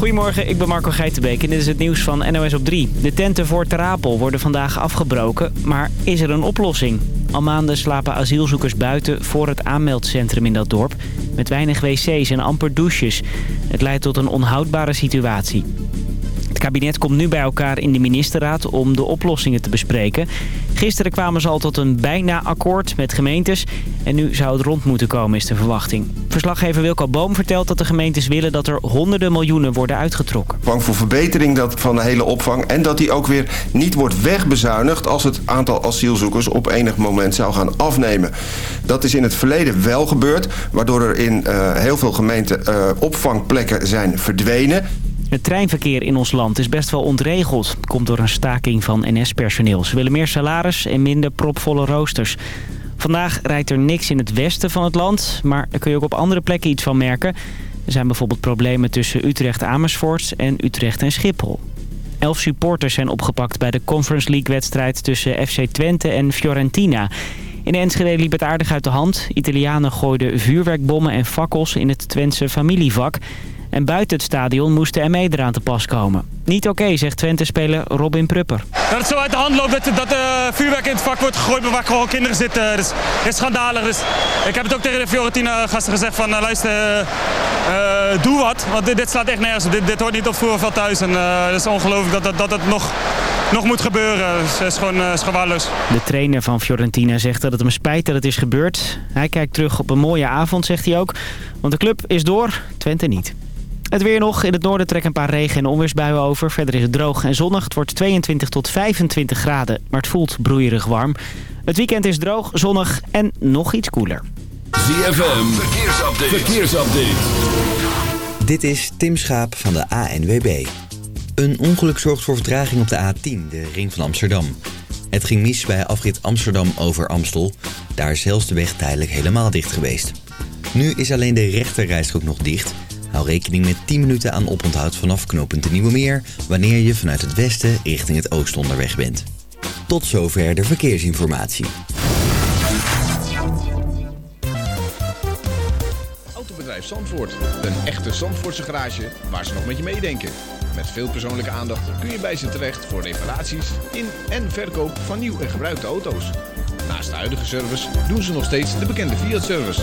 Goedemorgen, ik ben Marco Geitenbeek en dit is het nieuws van NOS op 3. De tenten voor Terapel worden vandaag afgebroken, maar is er een oplossing? Al maanden slapen asielzoekers buiten voor het aanmeldcentrum in dat dorp... met weinig wc's en amper douches. Het leidt tot een onhoudbare situatie. Kabinet komt nu bij elkaar in de ministerraad om de oplossingen te bespreken. Gisteren kwamen ze al tot een bijna akkoord met gemeentes. En nu zou het rond moeten komen, is de verwachting. Verslaggever Wilco Boom vertelt dat de gemeentes willen dat er honderden miljoenen worden uitgetrokken. Bang voor verbetering dat van de hele opvang. En dat die ook weer niet wordt wegbezuinigd als het aantal asielzoekers op enig moment zou gaan afnemen. Dat is in het verleden wel gebeurd. Waardoor er in uh, heel veel gemeenten uh, opvangplekken zijn verdwenen. Het treinverkeer in ons land is best wel ontregeld. Komt door een staking van NS-personeel. Ze willen meer salaris en minder propvolle roosters. Vandaag rijdt er niks in het westen van het land, maar daar kun je ook op andere plekken iets van merken. Er zijn bijvoorbeeld problemen tussen Utrecht-Amersfoort en Utrecht en Schiphol. Elf supporters zijn opgepakt bij de Conference League-wedstrijd tussen FC Twente en Fiorentina. In Enschede liep het aardig uit de hand. Italianen gooiden vuurwerkbommen en fakkels in het Twentse familievak. En buiten het stadion moesten er mee eraan te pas komen. Niet oké, zegt Twente-speler Robin Prupper. Dat het zo uit de hand loopt dat, dat uh, vuurwerk in het vak wordt gegooid... maar waar gewoon kinderen zitten. Dus het is schandalig. Dus ik heb het ook tegen de Fiorentina-gasten gezegd van... Uh, luister, uh, doe wat. Want dit, dit slaat echt nergens op. Dit, dit hoort niet op voetbalveld thuis. En het is ongelooflijk dat, dat, dat het nog nog moet gebeuren. Dus het is gewoon uh, gewaarloos. De trainer van Fiorentina zegt dat het hem spijt dat het is gebeurd. Hij kijkt terug op een mooie avond, zegt hij ook. Want de club is door, Twente niet. Het weer nog. In het noorden trekken een paar regen- en onweersbuien over. Verder is het droog en zonnig. Het wordt 22 tot 25 graden, maar het voelt broeierig warm. Het weekend is droog, zonnig en nog iets koeler. ZFM, verkeersupdate. verkeersupdate. Dit is Tim Schaap van de ANWB. Een ongeluk zorgt voor vertraging op de A10, de ring van Amsterdam. Het ging mis bij afrit Amsterdam over Amstel. Daar is zelfs de weg tijdelijk helemaal dicht geweest. Nu is alleen de rechterrijstrook nog dicht... Hou rekening met 10 minuten aan oponthoud vanaf knooppunt de Nieuwe Meer... wanneer je vanuit het westen richting het oosten onderweg bent. Tot zover de verkeersinformatie. Autobedrijf Zandvoort. Een echte Zandvoortse garage waar ze nog met je meedenken. Met veel persoonlijke aandacht kun je bij ze terecht voor reparaties in en verkoop van nieuw en gebruikte auto's. Naast de huidige service doen ze nog steeds de bekende Fiat-service.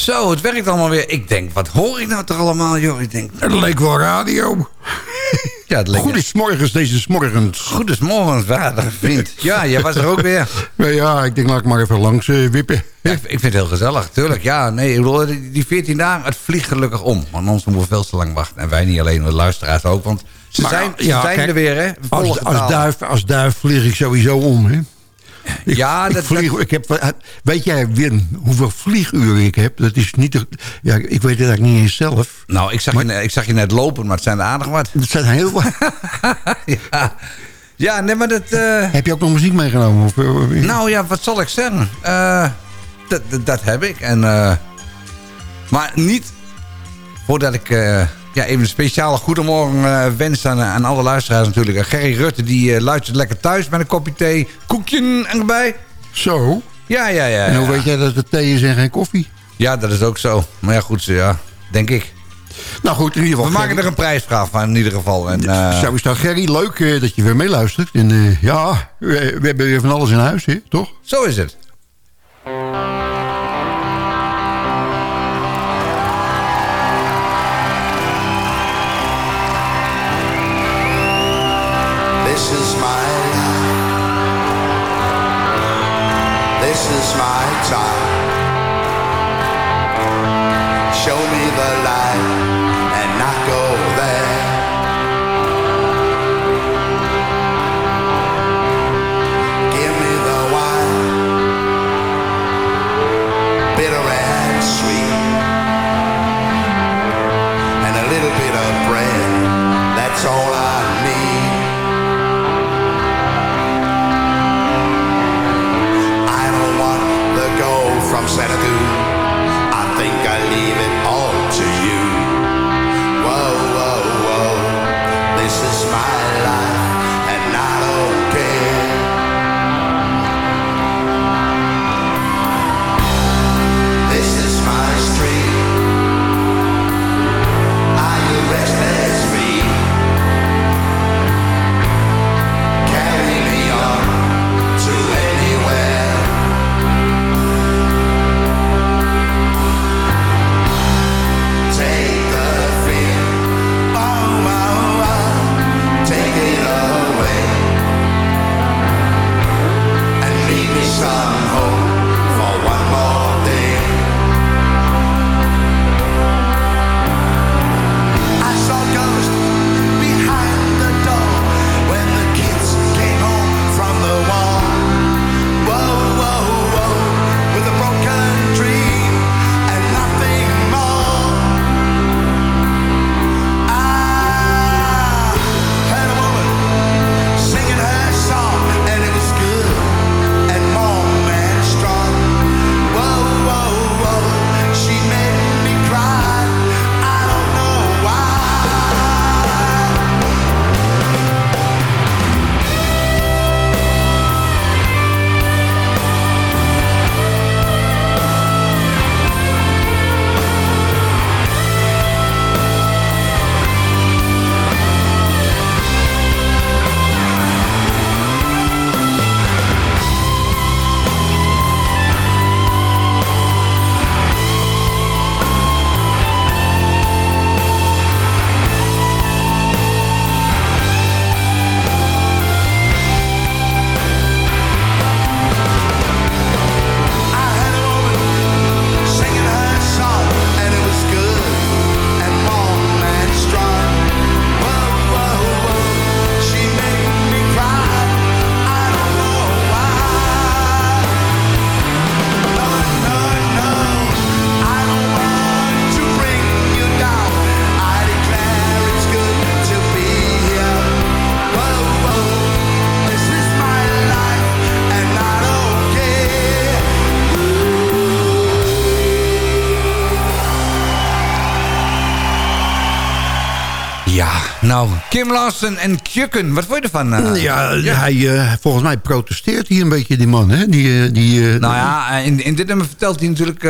Zo, het werkt allemaal weer. Ik denk, wat hoor ik nou toch allemaal, joh? Ik denk, het leek wel radio. Ja, het leek... Goedemorgens deze morgens. Goedemorgens, waardig vriend. Ja, jij was er ook weer. Ja, ja ik denk, laat ik maar even langs uh, wippen. Ja, ik vind het heel gezellig, tuurlijk. Ja, nee, ik bedoel, die 14 dagen, het vliegt gelukkig om. Want anders moeten we veel te lang wachten. En wij niet alleen, de luisteraars ook. Want ze maar, zijn, ze ja, zijn kijk, er weer, hè. Als, als, duif, als duif vlieg ik sowieso om, hè. Ik, ja, dat, ik vlieg, ik heb, weet jij, Win, hoeveel vlieguren ik heb? Dat is niet... Ja, ik weet het eigenlijk niet eens zelf. Nou, ik zag, maar, je, ik zag je net lopen, maar het zijn er aardig wat. Het zijn heel wat. ja. ja, nee, maar dat... Uh... Heb je ook nog muziek meegenomen? Of, uh, nou ja, wat zal ik zeggen? Uh, dat, dat, dat, heb ik. En, maar niet voordat ik ja, even een speciale goedemorgen uh, wens aan, aan alle luisteraars natuurlijk. Gerry Rutte die luistert lekker thuis met een kopje thee. Koekje erbij. Zo? Ja, ja, ja. En hoe ja. weet jij dat het thee is en geen koffie? Ja, dat is ook zo. Maar ja, goed, ja, denk ik. Nou goed, in ieder geval... We maken er een prijsvraag van in ieder geval. En, uh... Zo is dat, Gerry. Leuk uh, dat je weer meeluistert. En uh, ja, we, we, hebben weer van alles in huis, hè? toch? Zo is het. My time. Kim Larsen en Kjukken. Wat vond je ervan? eh? Ja, Hij, eh, volgens mij protesteert hier een beetje, die man. Hè? Die, eh, die, Nou ja, in, in dit nummer vertelt hij natuurlijk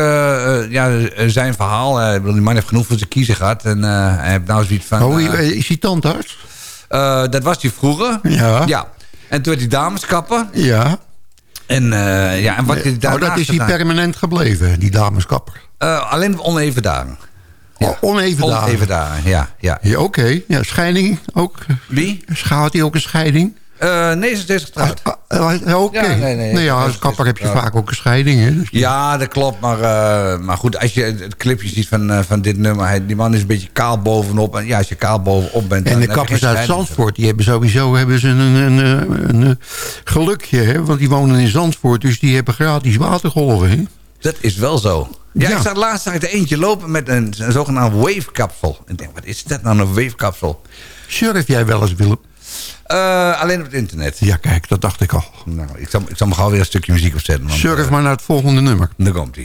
ja, zijn verhaal. Ik bedoel, die man heeft genoeg voor zijn kiezen gehad. En hij heeft nou zoiets van... oh, is hij tandarts? dat was hij vroeger. Ja. Ja. En toen werd hij dameskapper. Ja. En, ja, en wat hij oh, dat is hij gedaan- permanent gebleven, die dameskapper. Alleen op oneven dagen. Oh, oneven dagen. Oneven dagen, ja. ja. Ja, Oké, ja, scheiding ook. Wie? Gaat hij ook een scheiding? Nee, ze is getrouwd. Ah, Oké. Ja, nee, nee. nou ja, als kapper heb je ja. vaak ook een scheiding. Hè? Dus Ja, dat klopt. Maar, eh, maar goed, als je het clipje ziet van, eh, van dit nummer... Die man is een beetje kaal bovenop. En ja, als je kaal bovenop bent... En de kappers uit. Zandvoort, die hebben sowieso hebben ze een, een, een, een, een gelukje. Hè? Want die wonen in Zandvoort, dus die hebben gratis watergolven. Hè? Dat is wel zo. Ja, Ja. ik zag laatst zag ik er eentje lopen met een, een zogenaamd wave-kapsel. Ik denk, wat is dat nou, een wave-kapsel? Surf jij wel eens, Willem? Eh, alleen op het internet. Ja, kijk, dat dacht ik al. Nou, ik zal, ik zal maar gauw weer een stukje muziek opzetten. Surf eh, maar naar het volgende nummer. Daar komt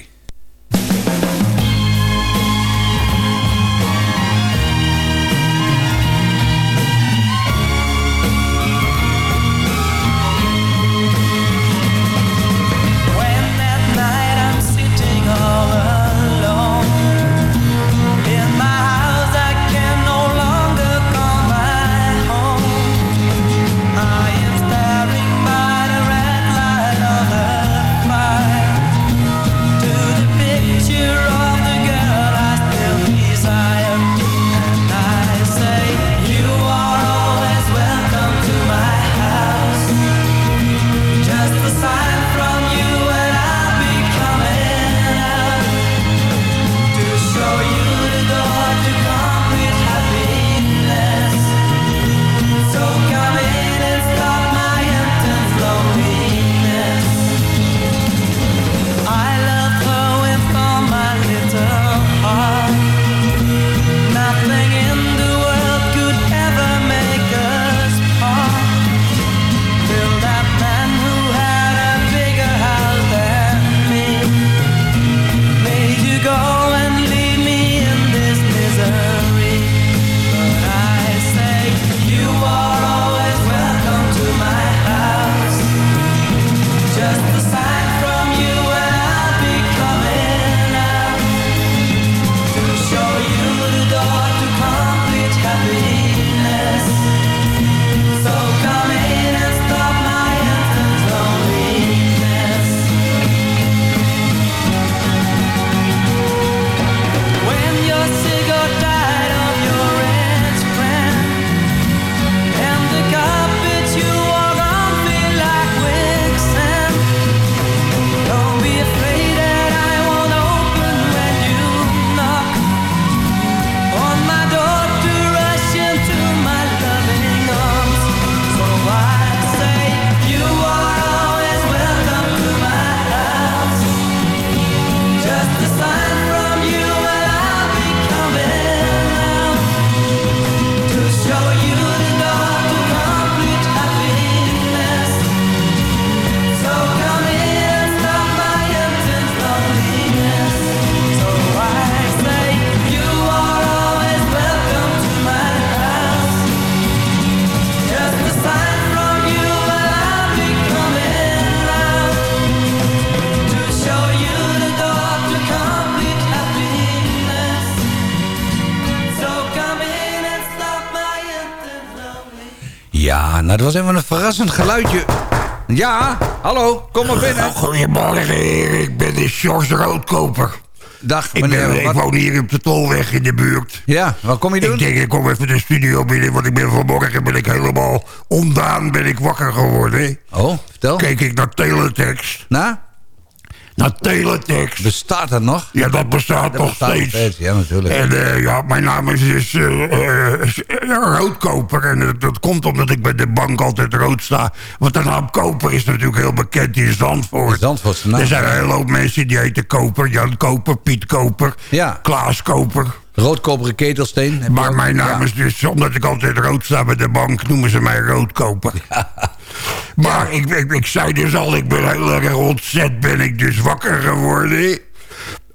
was even een verrassend geluidje. Ja, hallo, kom maar binnen. Goedemorgen, heer. Ik ben de Sjors Roodkoper. Dag, Ik, meneer. ben, ik woon hier op de Tolweg in de buurt. Ja, wat kom je doen? Ik denk, ik kom even de studio binnen, want ik ben vanmorgen ben ik helemaal ondaan ben ik wakker geworden. Oh, vertel. Keek ik naar teletext. Nou, Naar teletext. bestaat dat nog? Ja, dat bestaat Dat nog bestaat steeds. steeds, ja, natuurlijk. En eh, ja, mijn naam is dus eh, eh, Roodkoper. En dat, dat komt omdat ik bij de bank altijd rood sta. Want de naam Koper is natuurlijk heel bekend in Zandvoort. Zandvoortse naam. Er zijn een hele hoop mensen die heten Koper. Jan Koper, Piet Koper, Ja. Klaas Koper. Roodkoperen ketelsteen. Maar mijn naam Ja. is dus, omdat ik altijd rood sta bij de bank, noemen ze mij Roodkoper. Maar ik, ik, ik zei dus al, ik ben heel erg ontzet, ben ik dus wakker geworden.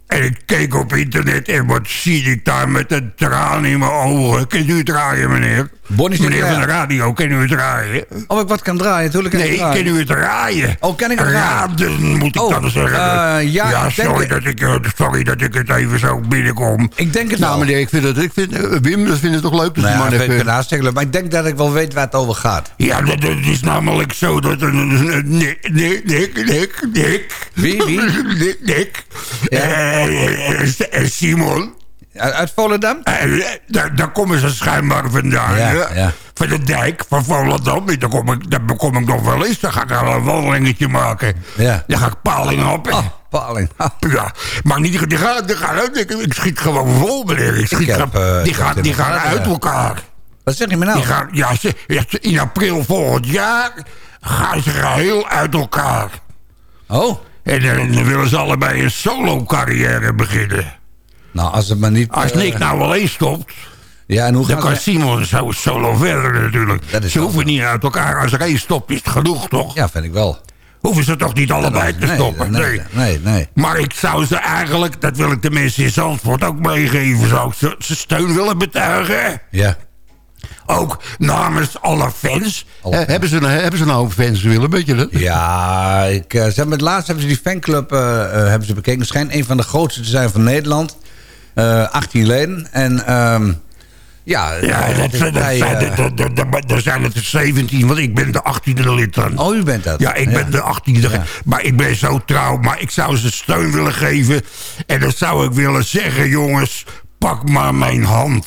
En ik keek op internet en wat zie ik daar met een traan in mijn ogen. Kunt u draaien, meneer? Meneer van de radio, kan u het draaien? Of ik wat kan draaien, natuurlijk. kan ik Nee, draaien. kan u het draaien? Oh, kan ik het draaien? Raden, moet ik Oh, dan zeggen. eh, ja, ik sorry, dat ik, eh, sorry dat ik het even zo binnenkom. Ik denk het Nou, wel. meneer, Ik vind het, ik vind, eh, Wim, dat vind het toch leuk dat Nou die ja, man ik leuk. Maar ik denk dat ik wel weet waar het over gaat. Ja, dat, dat is namelijk zo dat Nick, Nick, Nick, Nick. Wie, wie? Nick, Nick. Ja. Eh, Simon. Uit, Volendam? Eh, daar, daar komen ze schijnbaar vandaan. Ja, ja. Van de dijk, van Volendam. Daar kom, ik, daar kom ik nog wel eens. Dan ga ik al een wandelingetje maken. Ja. Dan ga ik paling op. Oh, paling. Ja, maar niet, die gaan, die gaan uit. Ik, ik schiet gewoon vol, meneer. Ik schiet, heb, gewoon- eh, die gaan, die gaan uit elkaar. Wat zeg je me nou? Die gaan, ja, ze, in april volgend jaar gaan ze geheel uit elkaar. Oh, En dan, dan willen ze allebei een solo-carrière beginnen. Nou als het maar niet... Als eh, Nick nou alleen stopt, Ja, en hoe dan kan? Simon zo solo verder natuurlijk. Ze hoeven niet uit elkaar. Als er één stopt, is het genoeg, toch? Ja, vind ik wel. Hoeven ze toch niet allebei te stoppen? Nee, Nee. nee. Maar ik zou ze eigenlijk, dat wil ik de mensen in Zandvoort ook meegeven... zou ik ze, ze steun willen betuigen. Ja. Ook namens alle fans. Eh, hebben, ze, nou- hebben ze nou fans, Willem? Weet je dat? Ja, ik, eh, ze hebben het laatst hebben ze die fanclub eh, eh, hebben ze bekeken. Het schijnt een van de grootste te zijn van Nederland. Eh 18 leden. En ehm, ja, Ja, dat, zijn, eh, dat, dat, dat- dat zijn het er 17, want ik ben de 18e lid dan. Oh, u bent dat? Ja, ik ben de 18e. Ja. Maar ik ben zo trouw. Maar ik zou ze steun willen geven. En dan zou ik willen zeggen, jongens, pak maar mijn hand.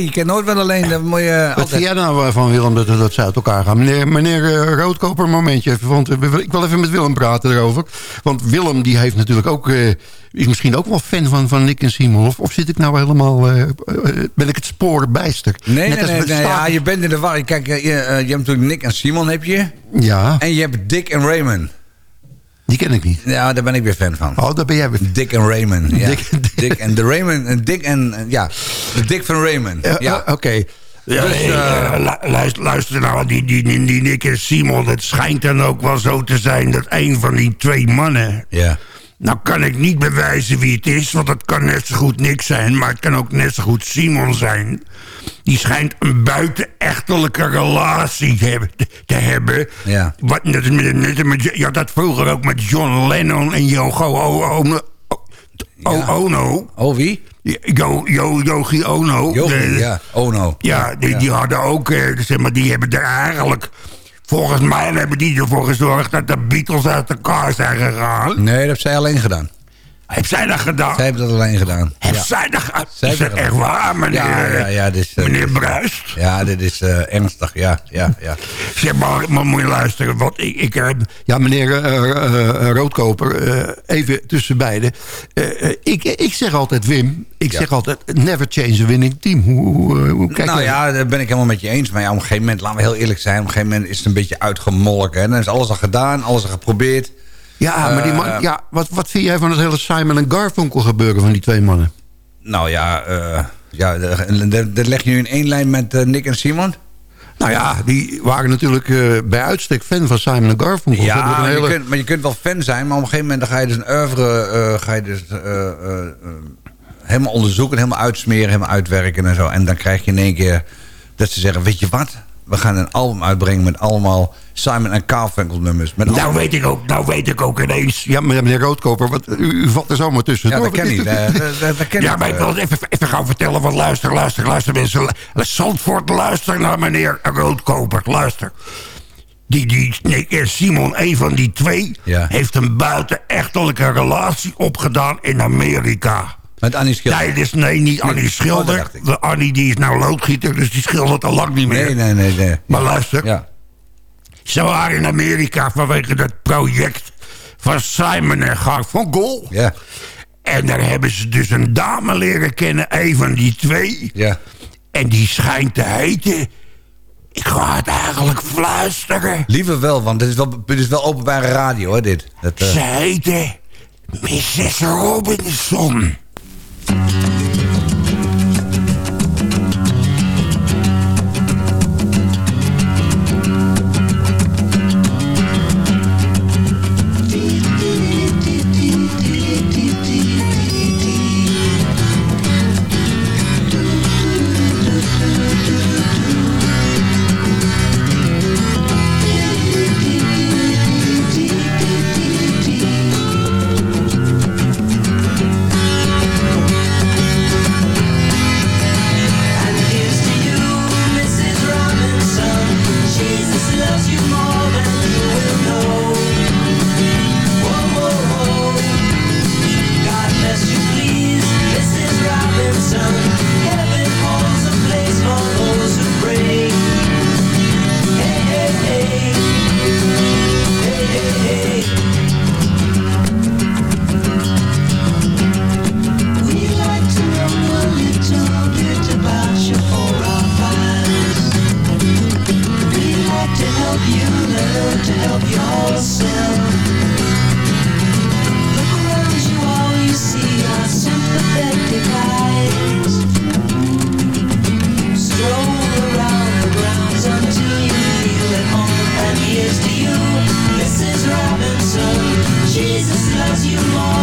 Nee, je nooit wel alleen. Dat moet je Wat vind jij nou eh, van Willem dat, dat ze uit elkaar gaan? Meneer, meneer eh, Roodkoper, een momentje even. Want eh, ik wil even met Willem praten erover. Want Willem die heeft natuurlijk ook... is misschien ook wel fan van, van Nick en Simon. Of, of zit ik nou helemaal... ben ik het spoor bijster? Nee, Net nee, nee, ja, je bent in de war. Kijk, je, je hebt natuurlijk Nick en Simon heb je. Ja, En je hebt Dick en Raymond. Die ken ik niet. Ja, daar ben ik weer fan van. Oh, daar ben jij weer... Dick en Raymond. Ja. Dick- Dick, en de Raymond. En Dick en... eh, Ja, de Dick van Raymond. Eh, Ja. eh, Oké. Ja, Dus, eh, eh, luister, luister nou, die, die, die, die Nick en Simon... het schijnt dan ook wel zo te zijn dat een van die twee mannen... Ja. Nou kan ik niet bewijzen wie het is, want het kan net zo goed Nick zijn... maar het kan ook net zo goed Simon zijn. Die schijnt een buitenechtelijke relatie te hebben. Te hebben. Ja. Wat, net, net, met, je had dat vroeger ook met John Lennon en Yogo o, o, o, Ja. Ono. Oh, wie? Jo, jo, Yogi Ono. Yogi, ja. Oh no. ja, die, die hadden ook, eh, zeg maar, die hebben er eigenlijk... Volgens mij hebben die ervoor gezorgd dat de Beatles uit elkaar zijn gegaan. Nee, dat heeft zij alleen gedaan. Heb zij dat gedaan? Zij heeft dat alleen gedaan. Heb Ja. zij dat gedaan? Zij Is dat echt waar, meneer, Ja, ja, ja. Dit is, eh, meneer Bruist? Ja, dit is eh, ernstig. Ja, ja, ja. Zeg maar, maar moet je luisteren, want ik, ik heb... Ja, meneer eh, eh, eh, Roodkoper, eh, even tussen beiden. Eh, eh, ik, ik zeg altijd, Wim, ik Ja. zeg altijd... never change a winning team. Hoe, hoe, eh, hoe kijk nou ja, daar ben ik helemaal met je eens. Maar ja, op een gegeven moment, laten we heel eerlijk zijn... op een gegeven moment is het een beetje uitgemolken. En dan is alles al gedaan, alles al geprobeerd. Ja, maar die man, Eh, ja, wat, wat vind jij van het hele Simon en Garfunkel gebeuren van die twee mannen? Nou ja, eh ja dat- leg je nu in één lijn met eh, Nick en Simon? Nou ja, die waren natuurlijk bij uitstek fan van Simon en Garfunkel. Ja, hele... je kunt, maar je kunt wel fan zijn, maar op een gegeven moment dan ga je dus een oeuvre ga je dus, helemaal onderzoeken, helemaal uitsmeren, helemaal uitwerken en zo. En dan krijg je in één keer dat ze zeggen, weet je wat? We gaan een album uitbrengen met allemaal Simon en Garfunkel nummers. Met Nou weet ik ook, nou weet ik ook ineens... Ja, meneer Roodkoper, wat, u, u valt er zomaar tussen. ja, dat ken ik. Dat, dat, dat ken Ja, maar ik eh. wil het even, even gaan vertellen, want luister, luister, luister mensen. Zandvoort, luister naar meneer Roodkoper, luister. Die, die Simon, een van die twee, Ja. heeft een buitenechtelijke relatie opgedaan in Amerika. Met Annie Schilder. Nee, niet Annie Oh, Schilder. De Annie die is nou loodgieter, dus die schildert al lang niet meer. Nee, nee, nee. nee. Maar luister, Ja. ze waren in Amerika vanwege dat project van Simon en Garfunkel. Ja. En daar hebben ze dus een dame leren kennen, een van die twee. Ja. En die schijnt te heten... Ik ga het eigenlijk fluisteren. Liever wel, want dit is wel, dit is wel openbare radio, hè, dit. Dat, eh, Ze heette Mrs. Robinson. Thank you. You more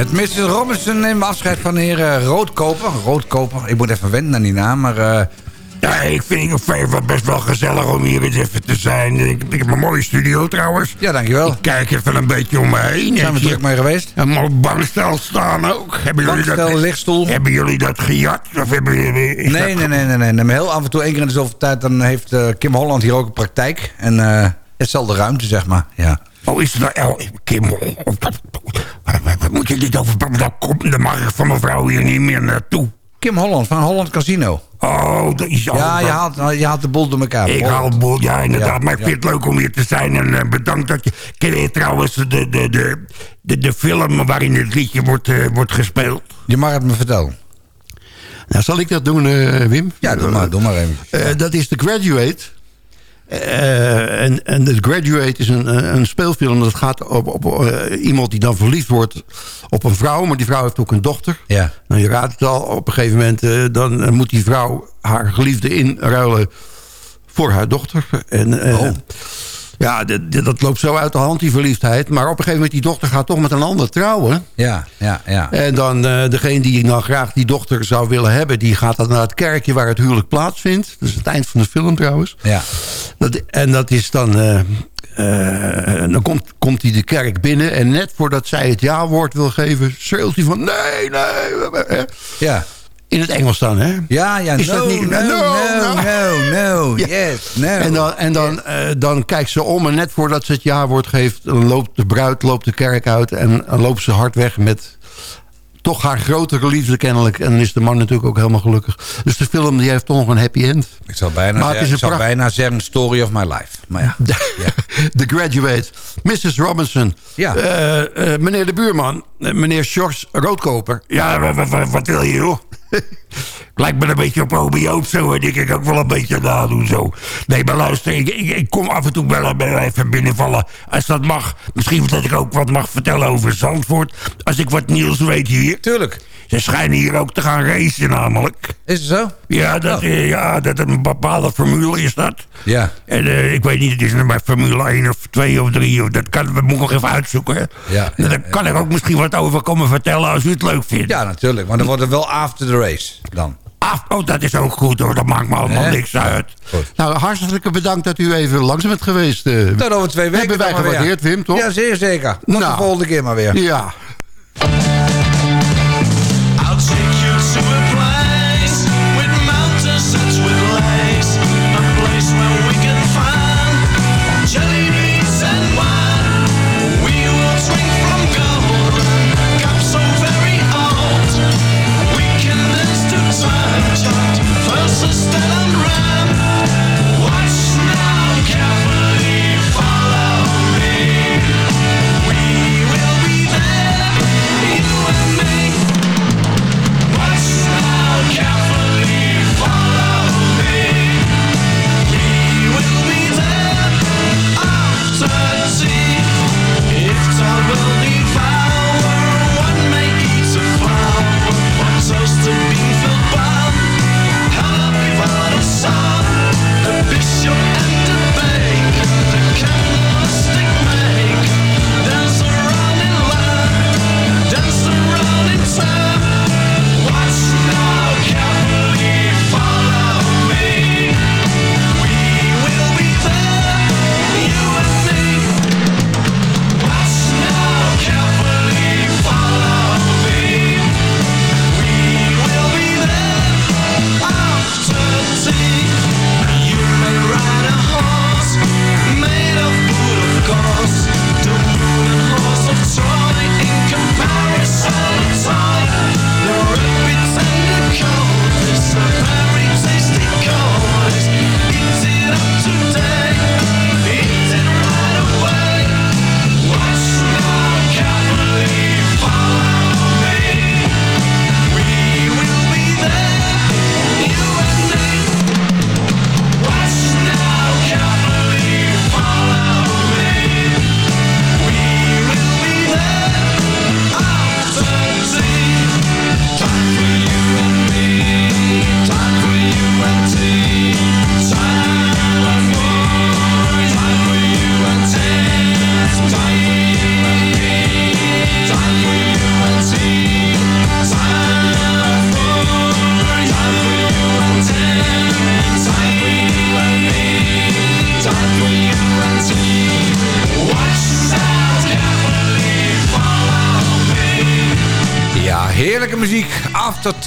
Met Mrs. Robinson nemen we afscheid van de heer Roodkoper. Roodkoper, ik moet even wennen aan die naam, maar... eh, Ja, ik vind het best wel gezellig om hier eens even te zijn. Ik, ik heb een mooie studio trouwens. ja, dankjewel. Ik kijk even een beetje om me heen. Zijn we druk mee geweest? Een mooi bankstel staan ook. Hebben jullie, Bankstel, dat, lichtstoel. hebben jullie dat gejat? Of hebben jullie, Nee, nee, nee, nee, nee, nee. Heel af en toe, één keer in de zoveel tijd, dan heeft eh, Kim Holland hier ook een praktijk. En eh hetzelfde ruimte, zeg maar. Ja. Oh, is het nou... El- Kim, waar, waar- waar moet je dit over... Dan, komt, mag ik van mevrouw hier niet meer naartoe. Kim Holland van Holland Casino. Oh, dat is Ja, je haalt, je haalt de boel door elkaar. Ik haal het boel, ja, inderdaad. Ja, maar ik ja. vind het leuk om hier te zijn. En eh, bedankt dat je... Ken je trouwens de, de, de, de, de film waarin het liedje wordt, eh, wordt gespeeld? Je mag het me vertellen. Nou, zal ik dat doen, eh, Wim? Ja, doe maar, doe maar even. Eh, dat is The Graduate. Eh, en, en The Graduate is een, een speelfilm. Dat gaat op, op eh, iemand die dan verliefd wordt op een vrouw. Maar die vrouw heeft ook een dochter. Ja. Nou, je raadt het al. Op een gegeven moment eh, dan moet die vrouw haar geliefde inruilen voor haar dochter. En, Oh. Ja, dat loopt zo uit de hand, die verliefdheid. Maar op een gegeven moment, die dochter gaat toch met een ander trouwen. Ja, ja, ja. En dan eh, degene die dan graag die dochter zou willen hebben... die gaat dan naar het kerkje waar het huwelijk plaatsvindt. Dat is het eind van de film trouwens. ja. Dat, en dat is dan... eh, eh, dan komt, komt hij de kerk binnen... en net voordat zij het ja-woord wil geven... schreeuwt hij van nee, nee... Ja. In het Engels dan, hè? Ja, ja, Is no, dat niet- no, no, no, no. no, no, Ja. yes, no. En, dan, en dan, eh, dan kijkt ze om en net voordat ze het ja-woord geeft... loopt de bruid loopt de kerk uit en loopt ze hard weg met... toch haar grotere liefde kennelijk. En dan is de man natuurlijk ook helemaal gelukkig. Dus de film die heeft toch nog een happy end. Ik zou bijna, Maar het ik zou bijna zeggen story of my life. Maar ja. The Graduate. Mrs. Robinson. Ja. Eh, eh, meneer de buurman. meneer George Roodkoper. Ja, wa- wa- wa- wat wil je, joh? Lijkt me een beetje op Joop zo. En ik ook wel een beetje nadoen zo. Nee, maar luister, ik, ik, ik kom af en toe wel even binnenvallen. Als dat mag. Misschien dat ik ook wat mag vertellen over Zandvoort. Als ik wat nieuws weet hier. Tuurlijk. Ze schijnen hier ook te gaan racen namelijk. Is het zo? Ja, dat, eh, ja, dat een bepaalde formule is dat. Ja. En eh, ik weet niet, het is maar Formule 1 of 2 of 3. Of, dat kan, we moeten nog even uitzoeken. hè. Ja, En daar kan ik ook misschien wat over komen vertellen als u het leuk vindt. Ja, natuurlijk. Maar dan wordt het wel after the race dan. Af, oh, dat is ook goed hoor. Dat maakt me allemaal niks uit. Nou, hartelijk bedankt dat u even langs bent geweest. eh. Tot over twee weken. Hebben wij dan gewaardeerd, Wim, toch? Ja, zeer zeker. Tot Nou. de volgende keer maar weer. Ja. I'll take you to a place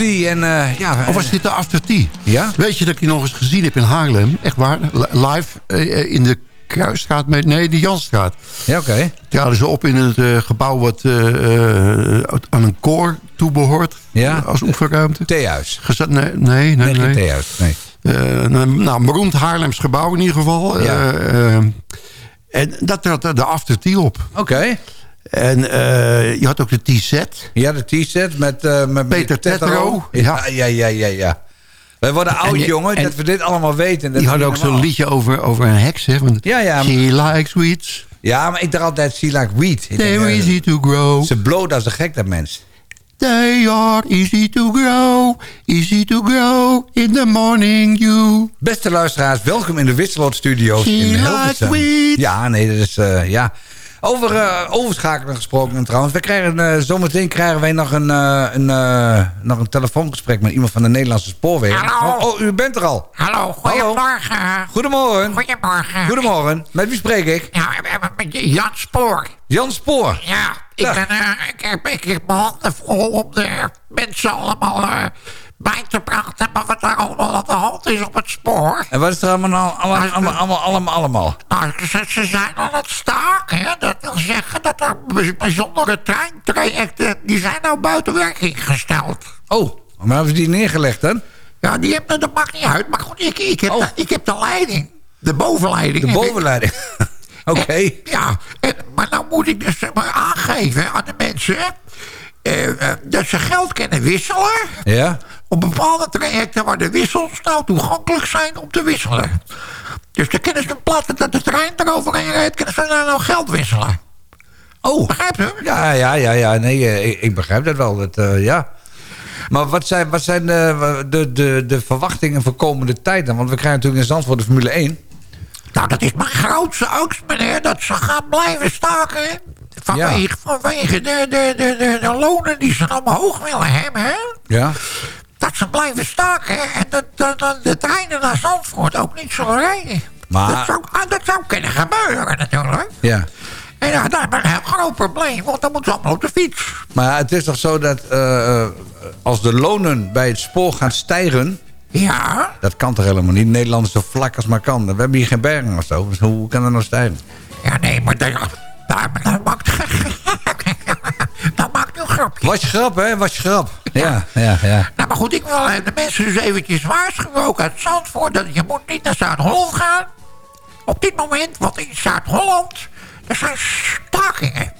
En, eh, ja, Of was dit de After Tea? Ja? Weet je dat ik die nog eens gezien heb in Haarlem? Echt waar? Li- Live eh, in de Kruisstraat. Met, nee, de Jansstraat. Ja, oké. Traden ze op in het eh, gebouw wat eh, eh, aan een koor toebehoort. Ja. Als oefenruimte. Theehuis. Geza- nee, nee, nee. Nee, nee. Nee. Eh, nou, nou, beroemd Haarlems gebouw in ieder geval. Ja. Eh, eh, en dat trad de After Tea op. Oké. En eh, je had ook de T-set. Ja, de T-set met, eh, met Peter Tetro. Ja, ja, ja, ja, ja. Wij worden oud, je- jongen, en- dat we dit allemaal weten. Dat Die hadden ook zo'n liedje over, over een heks. Hè? Want Ja, ja, She likes sweets. Ja, maar ik dacht altijd, she like weed. Ik They're eh, easy to grow. Ze bloot als een gek, dat mens. They are easy to grow. Easy to grow in the morning you. Beste luisteraars, welkom in de Wisseloord Studio's She in likes Hilversum. weed. Ja, nee, dat is, ja. Over eh, overschakelen gesproken trouwens. We krijgen, eh, zometeen krijgen wij nog een, eh, een, nog een telefoongesprek met iemand van de Nederlandse spoorwegen. Hallo. Oh, oh, u bent er al. Hallo, goedemorgen. Goedemorgen. Goedemorgen. Goedemorgen. Met wie spreek ik? Ja, met Jan Spoor. Jan Spoor. Ja, ik, ben, eh, ik, heb, ik heb mijn handen vol om de mensen allemaal bij te praten... wat daar allemaal aan de hand is op het spoor. En wat is er allemaal, nou- allemaal, allemaal, allemaal, allemaal, allemaal? Nou, ze, ze zijn aan het staken. Hè? Dat wil zeggen dat er bij- bijzondere treintrajecten... die zijn nou buiten werking gesteld. Oh, maar hebben ze die neergelegd dan? Ja, die hebben, dat maakt niet uit. Maar goed, ik, ik, heb, de, ik heb de leiding. De bovenleiding. De bovenleiding. Oké. Ja, en, maar nou moet ik dus maar aangeven aan de mensen... eh, eh, dat ze geld kunnen wisselen... Ja? Op bepaalde trajecten waar de wissels nou toegankelijk zijn om te wisselen. Dus kunnen ze in plaats dat de trein eroverheen rijdt... kunnen ze daar nou geld wisselen. Oh. Begrijp je? Ja, ja, ja, ja. Nee, eh, ik, ik begrijp dat wel. Dat, eh, ja. Maar wat zijn, wat zijn de, de, de, de verwachtingen voor komende tijd dan? Want we krijgen natuurlijk in Zandvoort de Formule 1. Nou, dat is mijn grootste angst, meneer. Dat ze gaan blijven staken. Vanwege, vanwege de, de, de, de, de lonen die ze omhoog willen hebben. Hè? Ja. Dat ze blijven staken. En dat, dat, dat de treinen naar Zandvoort ook niet zullen rijden. Maar- Dat, zou, ah, dat zou kunnen gebeuren natuurlijk. Ja. En ja, dat is een heel groot probleem. Want dan moeten ze allemaal op de fiets. Maar het is toch zo dat eh, eh, als de lonen bij het spoor gaan stijgen... Ja. Dat kan toch helemaal niet? Nederland is zo vlak als maar kan. We hebben hier geen bergen of zo. Dus hoe kan dat nou stijgen? Ja, nee, maar dat, dat, dat maakt... grapje. Was je grap, hè? Was je grap. Ja, ja, ja. Nou, maar goed, ik wil de mensen dus eventjes waarschuwen, ook uit Zandvoort, dat je moet niet naar Zuid-Holland gaan. Op dit moment, want in Zuid-Holland, er zijn stakingen.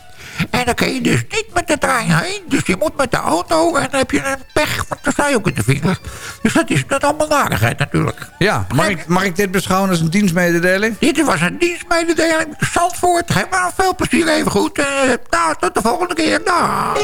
En dan kun je dus niet met de trein heen. Dus je moet met de auto en dan heb je een pech, want dan sta je ook in de file. Dus dat is dat allemaal narigheid natuurlijk. Ja, mag ik, mag ik dit beschouwen als een dienstmededeling? Dit was een dienstmededeling. Zandvoort, heb maar veel plezier even goed. Eh, nou, tot de volgende keer. Dag.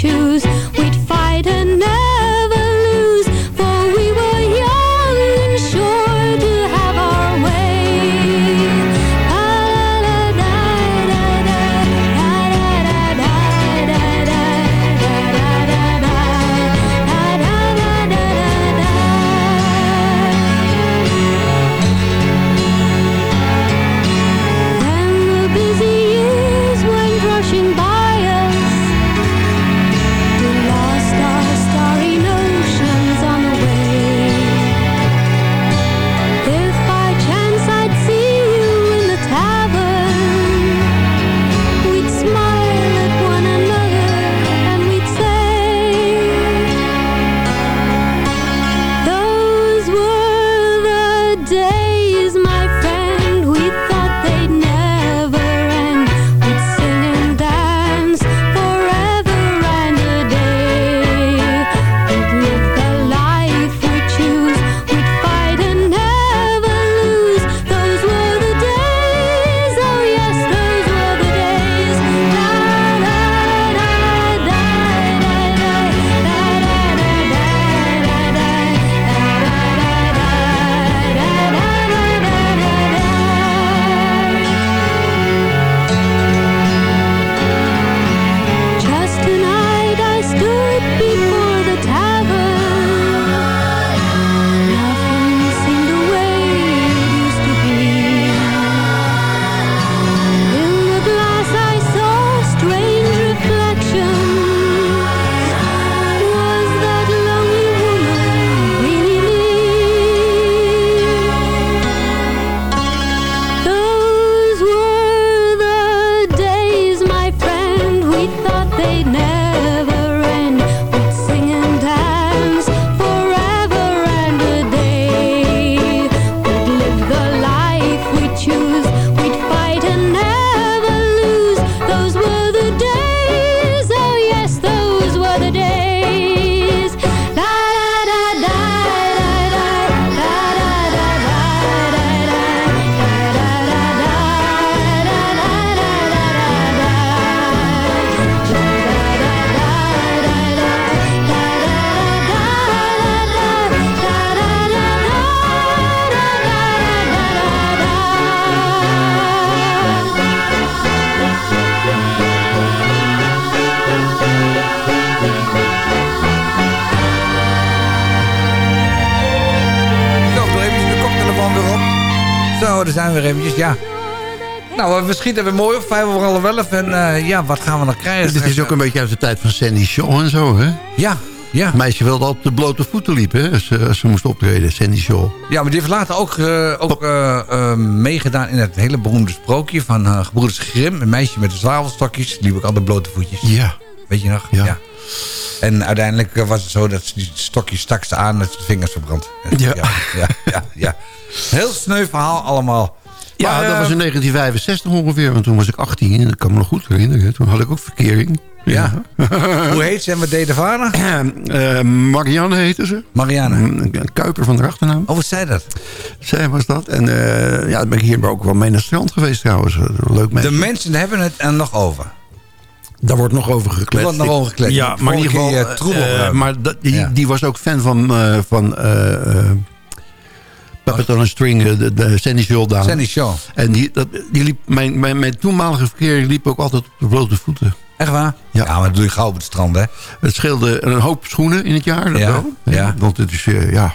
choose Nou, we schieten weer mooi op, vijf over half elf. En eh, ja, wat gaan we nog krijgen? Dit is ook een beetje uit de tijd van Sandy Shaw en zo, hè? Ja, ja. Het meisje wilde op de blote voeten liepen, hè? Als, ze- als ze moest optreden, Sandy Shaw. Ja, maar die heeft later ook, eh, ook eh, eh, meegedaan in het hele beroemde sprookje van eh gebroeders Grimm. Een meisje met de zwavelstokjes. Die liep ook altijd blote voetjes. Ja. Weet je nog? Ja. En uiteindelijk eh, was het zo dat ze die stokjes stak ze aan met de vingers verbrand. Ja. Ja, ja, ja, ja. Heel sneu verhaal allemaal. Ja, Maar, dat eh, was in 1965 ongeveer, want toen was ik 18 en dat kan me nog goed herinneren. Toen had ik ook verkering. Ja. Hoe heet ze en wat deed de vader? Eh, Marianne heette ze. Marianne. Een Kuiper van de achternaam. Oh, wat zei dat? Zij was dat. En eh, ja, dan ben ik hier ook wel mee naar het strand geweest trouwens. Leuk meisje. De mensen hebben het er nog over. Daar wordt nog over gekletst. Er wordt nog over gekletst. Ja, maar in ieder geval... maar dat, die, Ja. die was ook fan van... van Puppet on a String, eh, de, de Sandy Shulda. Sandy Shaw. En die, dat, die liep, mijn, mijn, mijn toenmalige verkeer liep ook altijd op de blote voeten. Echt waar? Ja. maar dat doe je gauw op het strand, hè? Het scheelde een hoop schoenen in het jaar. Dat Ja, wel. ja. Want het is, eh, ja,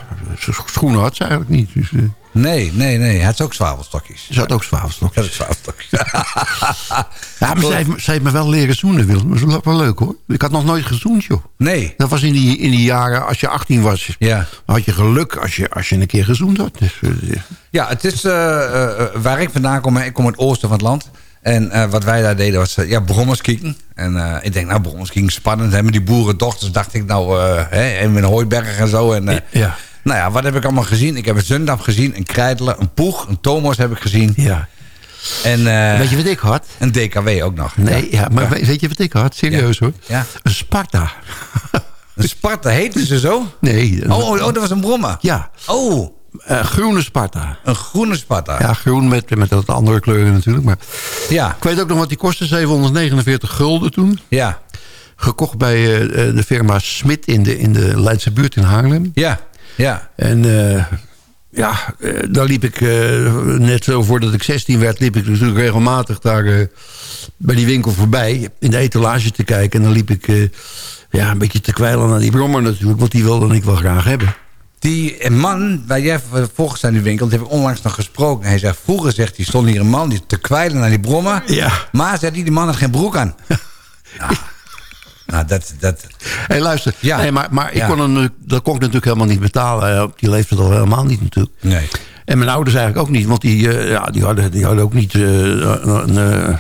schoenen had ze eigenlijk niet. Dus, eh, Nee, nee, nee. Hij had ook zwavelstokjes. ze had ook zwavelstokjes. Hij had ook zwavelstokjes. Ja, maar zij heeft, me- zij heeft me wel leren zoenen, Willem. Dat is wel leuk, hoor. Ik had nog nooit gezoend, joh. Nee. Dat was in die, in die jaren, als je 18 was, Ja. had je geluk als je, als je een keer gezoend had. Dus, eh, Ja, het is eh, eh, waar ik vandaan kom. Ik kom uit het oosten van het land. En wat wij daar deden was, ja, brommers kieken. En ik denk, nou, brommers kieken, spannend. Hè? Met die boerendochters dacht ik nou, hè, en met hooiberg en zo. En, ja. Nou ja, wat heb ik allemaal gezien? Ik heb een Zundam gezien, een Kreidelen, een Poeg, een Thomas heb ik gezien. ja. En eh, Weet je wat ik had? een DKW ook nog. Nee, ja, maar Ja. weet je wat ik had? Serieus, hoor. Ja. Een Sparta. Een Sparta, heette ze zo? Nee. een- Oh, oh, oh, dat was een brommer. Ja, Oh, een groene Sparta. een groene Sparta. Ja, groen met, met wat andere kleuren natuurlijk. Maar Ja, ik weet ook nog wat die kostte. 749 gulden toen. ja, Gekocht bij eh, eh, de firma Smit in de, in de Leidse buurt in Haarlem. ja, ja. En eh, ja, eh, daar liep ik eh, net zo voordat ik 16 werd... liep ik natuurlijk regelmatig daar bij die winkel voorbij... in de etalage te kijken. En dan liep ik ja, een beetje te kwijlen naar die brommer natuurlijk... want die wilde ik wel graag hebben. Die man waar jij volgens aan die winkel, die heb ik onlangs nog gesproken. Hij zegt, vroeger zegt hij, stond hier een man die te kwijlen naar die brommen. Ja. Maar zegt hij, die man had geen broek aan. nou, nou, dat, dat... Hé, luister. Ja. Nee, maar maar ik Ja. kon hem, nu- dat kon ik natuurlijk helemaal niet betalen. Op die leeftijd al helemaal niet natuurlijk. Nee. En mijn ouders eigenlijk ook niet. Want die, eh, ja, die, hadden, die hadden ook niet eh, een eh,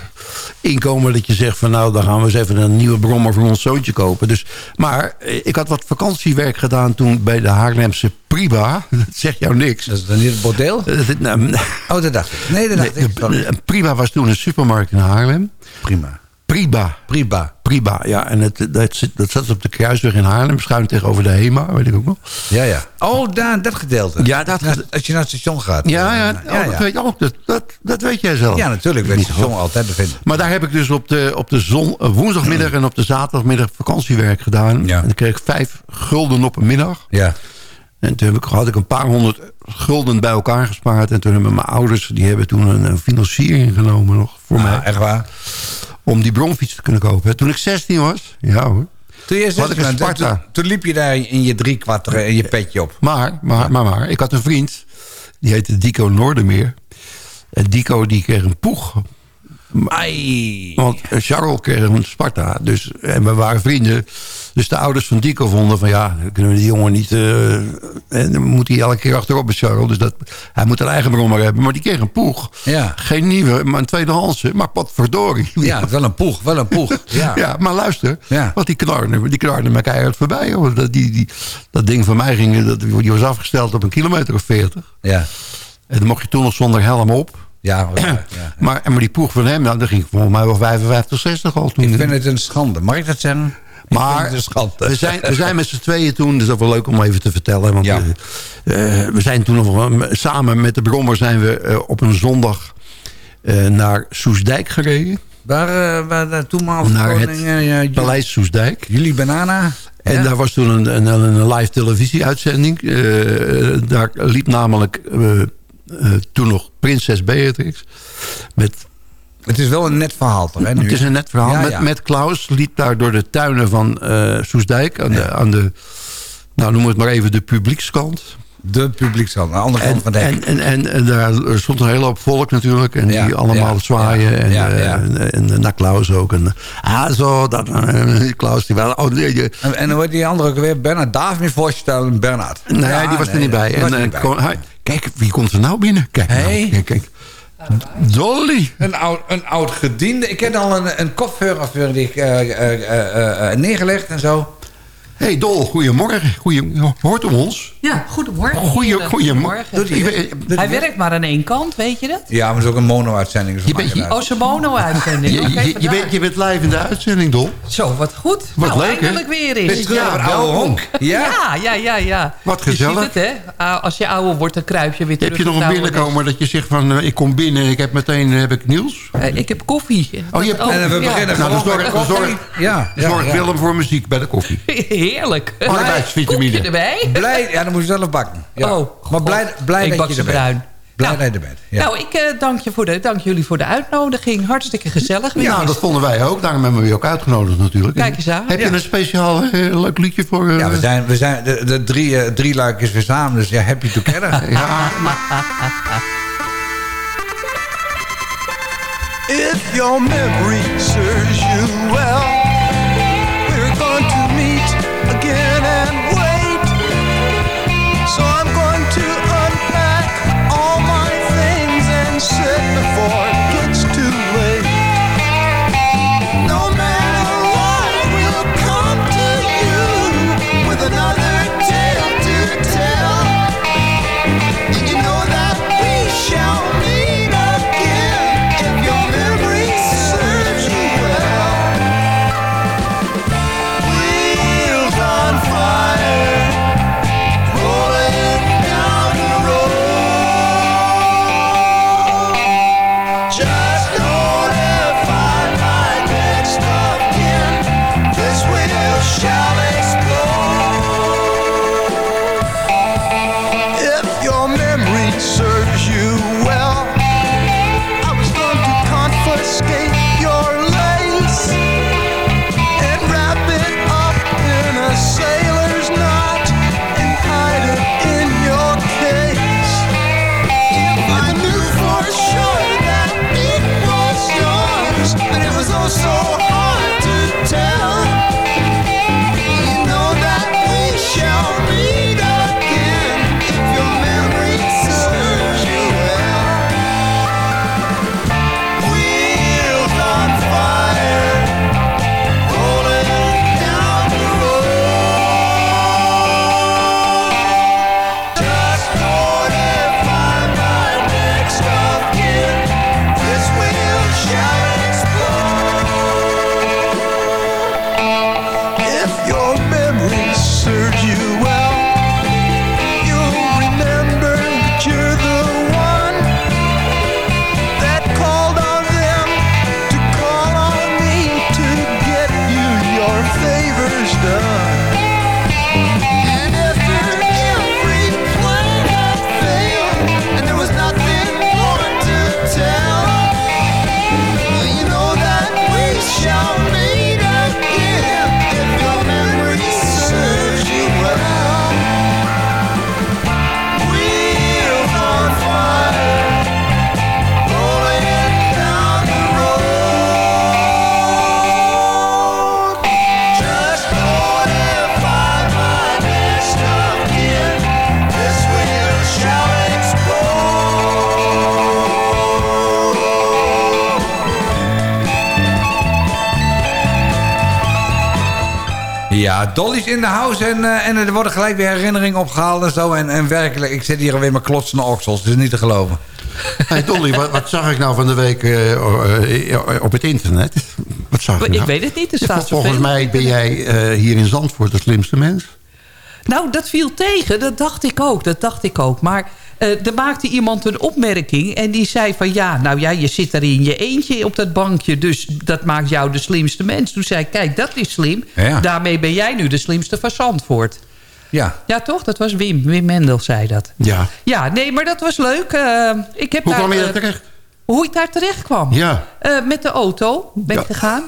inkomen dat je zegt van... nou, dan gaan we eens even een nieuwe brommer voor ons zoontje kopen. Dus, maar ik had wat vakantiewerk gedaan toen bij de Haarlemse Priba. Dat zegt jou niks. Dat is dan niet het bordeel? Nou, Oh, dat dacht ik. Nee, dat dacht nee, ik. Sorry. Priba was toen een supermarkt in Haarlem. Prima. Priba. Priba. Priba, ja. En het, dat, zit, dat zat op de kruisweg in Haarlem. Schuin tegenover de HEMA, weet ik ook nog. Ja, ja. Oh, daar, dat gedeelte. Ja, dat Als je naar het station gaat. Ja, ja, ja, oh, Dat, ja. weet, oh, dat, dat, dat weet jij zelf. Ja, natuurlijk. Weet het station altijd bevinden. Maar daar heb ik dus op de, op de zon, eh, woensdagmiddag en op de zaterdagmiddag vakantiewerk gedaan. Ja. En dan kreeg ik vijf gulden op een middag. Ja. En toen heb ik, had ik een paar honderd gulden bij elkaar gespaard. En toen hebben mijn ouders, die hebben toen een, een financiering genomen nog voor mij. Ah, echt waar? Om die bromfiets te kunnen kopen. Toen ik 16 was, ja hoor. Toen, je Had ik een zegt, Sparta. toen, toen liep je daar in je drie kwatteren en je petje op. Maar, maar, maar, maar, ik had een vriend, die heette Dico Noordermeer. En Dico die kreeg een poeg. Ai. Want Charles kreeg een Sparta. Dus, en we waren vrienden. Dus de ouders van Dico vonden van ja, kunnen we die jongen niet... eh, en dan moet hij elke keer achterop bij Charles. Dus dat, hij moet een eigen brommer hebben. Maar die kreeg een poeg. Ja. Geen nieuwe, maar een tweedehandse. Maar wat verdorie. Ja, wel een poeg, wel een poeg. Ja. Ja, maar luister, Ja. want die knarden, die knarden me keihard voorbij. Hoor. Dat, die, die, dat ding van mij ging, dat, die was afgesteld op een kilometer of 40. Ja. En dan mocht je toen nog zonder helm op. Ja, ja, ja. Maar, maar die poeg van hem, nou, dat ging volgens mij wel 55, 60 al toen. Ik vind het een schande. Mag ik dat zeggen? Maar het een schande. we zijn, we zijn met z'n tweeën toen, dat is ook wel leuk om even te vertellen. Want Ja. eh, eh, we zijn toen nog samen met de Brommer zijn we eh, op een zondag naar Soesdijk gereden. Waar, waar de toenmalige Naar het koning... Paleis Soesdijk. Jullie banana? En Ja. daar was toen een, een, een live televisieuitzending. Daar liep namelijk eh, toen nog prinses Beatrix. Met, Het is wel een net verhaal toch? Hè, nu? het is een net verhaal. Ja, met, ja. met Klaus liep daar door de tuinen van eh Soesdijk. Aan, de, aan de, nou noem het maar even de publiekskant. De publiekshand, aan de andere kant En, van de en, en, en, en daar stond een hele hoop volk natuurlijk. En die allemaal zwaaien. en, eh, en, en, en naar Klaus ook. En, ah, zo. Dat, Klaus die wel. Oh, nee, En, en hoe heet die andere ook weer? Bernard. Darf me voorstellen, Bernard. nee, die was er niet bij. En, niet bij. kon- hij- kijk, wie komt er nou binnen? Kijk, nou, kijk, kijk. Dolly. Een oud, een oud gediende. Ik heb al een, een voor die eh, eh, eh, eh, neergelegd en zo. hey, Dol, goedemorgen. Goeie, hoort u ons? Ja, goedemorgen. Goeie, goedemorgen. Doet hij- werkt maar aan één kant, weet je dat? Ja, maar het is ook een mono-uitzending. dus Je bent- Oh, zijn mono-uitzending. Je, je, je, bent, je bent live in de uitzending, Dol. Zo, wat goed. Wat nou, leuk, hè? eindelijk weer eens. Ja, oude honk? Ja? Ja, ja, ja, ja. Wat Je gezellig. ziet het, hè? Ah, Als je ouder wordt, dan kruip je weer terug. Heb je nog een binnenkomer dat je zegt van... eh, ik kom binnen en ik heb meteen eh, heb ik nieuws? Eh, ik heb koffie. Oh, je hebt- En we ja. beginnen Nou, dan gewoon met zorg, koffie. Ja, ja, zorg ja. Willem voor muziek bij de koffie. Heerlijk. Arbeidsvitamine. Erbij. Blij, ja, dan moet je zelf bakken. Ja. Oh, maar blij, blij Ik dat bak je er bent. bruin. Blij Nou, dat je er bent. Ja. Nou, ik eh, dank, je voor de, dank jullie voor de uitnodiging. Hartstikke gezellig. weer Ja, dat vonden wij ook. Daarom hebben we je ook uitgenodigd natuurlijk. Kijk eens aan. Heb je Ja. een speciaal eh, leuk liedje voor... eh, Ja, we zijn, we zijn de, de drie, eh, drie luik is weer samen, dus ja, happy together. ja, If your memory serves you well, Ja, Dolly is in de house en, eh, en er worden gelijk weer herinneringen opgehaald en zo. En, en werkelijk, ik zit hier alweer met klotsende oksels. Het is niet te geloven. Hey Dolly, wat, wat zag ik nou van de week eh, eh, op het internet? Wat zag ik Ik nou? weet het niet, er staat Volgens mij ben jij eh, hier in Zandvoort de slimste mens. Nou, dat viel tegen. Dat dacht ik ook. Dat dacht ik ook. Maar eh, er maakte iemand een opmerking. En die zei van ja, nou ja, je zit daar in je eentje op dat bankje. Dus dat maakt jou de slimste mens. Toen zei ik, kijk, dat is slim. Ja. Daarmee ben jij nu de slimste van Zandvoort. Ja. Ja, toch? Dat was Wim. Wim Mendel zei dat. Ja. Ja, nee, maar dat was leuk. Eh, ik heb Hoe daar, kwam je eh, daar terecht? Hoe ik daar terecht kwam? Ja. Met de auto ben ik gegaan.